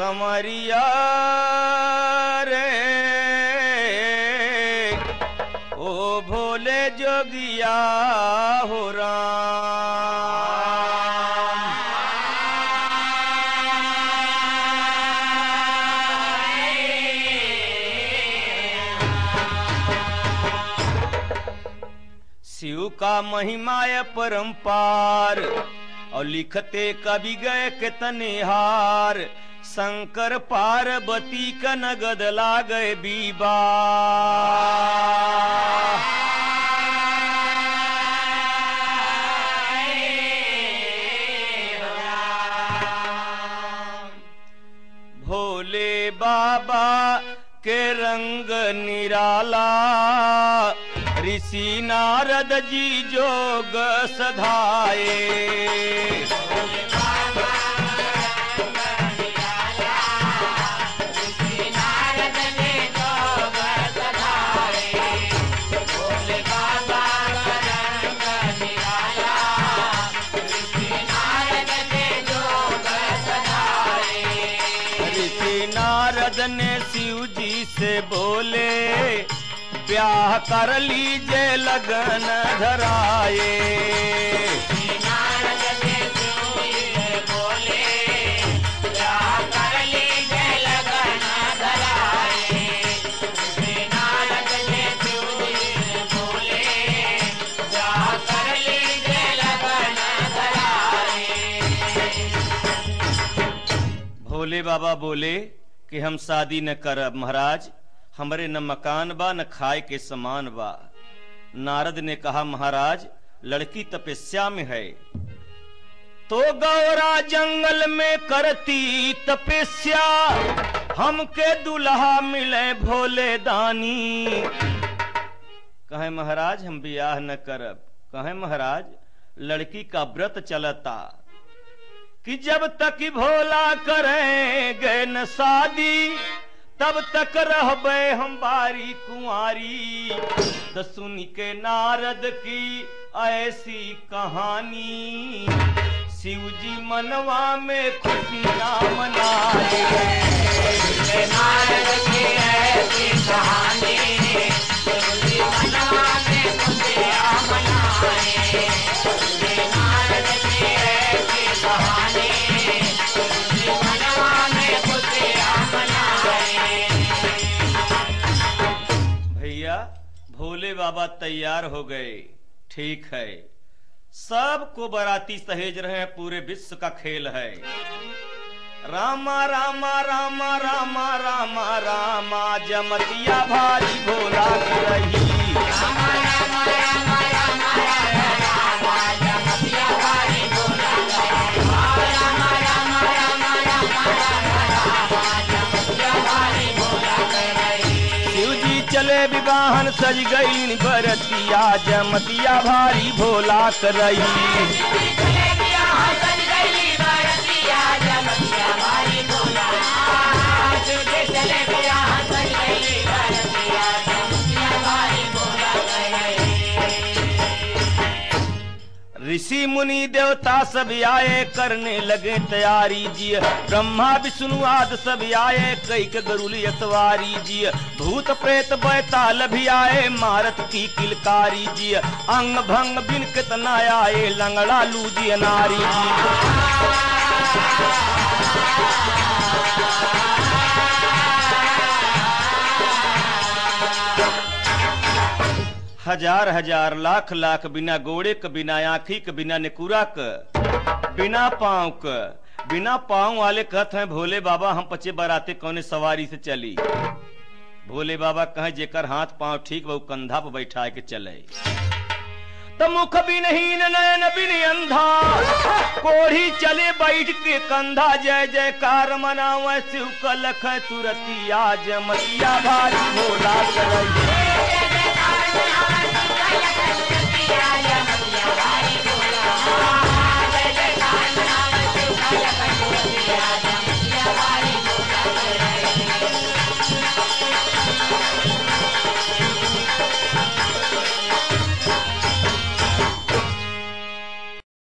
दुआरिया रे। ओ भोले जोगिया हो शिव का महिमाय परंपार और लिखते कवि गए कितने हार। शंकर पार्वती का नगद ला गए बीबा। भोले बाबा के रंग निराला, ऋषि नारद जी जोग सधाए नारद शिव जी से बोले ब्याह कर लीजे लगन धराए। भोले बाबा बोले कि हम शादी न करब महाराज। हमरे न मकान बा, न खाए के समान बा। नारद ने कहा, महाराज, लड़की तपस्या में है। तो गौरा जंगल में करती तपस्या। हमके दुल्हा मिले भोले दानी। कहे, महाराज, हम ब्याह न करब। कहे, महाराज, लड़की का व्रत चलता। कि जब तक भोला करेंगे न शादी, तब तक रहबे हम बारी कुंवारी। तो सुन के नारद की ऐसी कहानी शिव जी मनवा में खुशियाँ मनाए। नारद की ऐसी कहानी भोले बाबा तैयार हो गए। ठीक है। सबको बराती सहेज रहे हैं, पूरे विश्व का खेल है। रामा रामा रामा रामा रामा रामा, जमतिया भारी भोला की रही। विवाहन सज गई बरतिया जमतिया भारी भोला कर ऋषि मुनि देवता सब आए करने लगे तैयारी जी ब्रह्मा, विष्णु आदि सब आए कई के गरुली जी भूत प्रेत बैताल भी आए, मारत की किलकारी जी अंग भंग बिन कितना आए, लंगड़ा लूजी नारी जी हज़ार हज़ार लाख लाख बिना गोड़े क बिना आँखी क बिना निकुरा के बिना पाँव क बिना पाँव वाले कहते हैं, भोले बाबा, हम पचे बराते कौने सवारी से चली? भोले बाबा कहे, जेकर हाथ पाँव ठीक वो कंधा पर बैठा के चले। मुख बिनहीन नयन बिन अंधा। कोढ़ी चले बैठ के कंधा, जय जयकार मनावे शिव कलख तुरतिया, जमतिया भारी भोला करई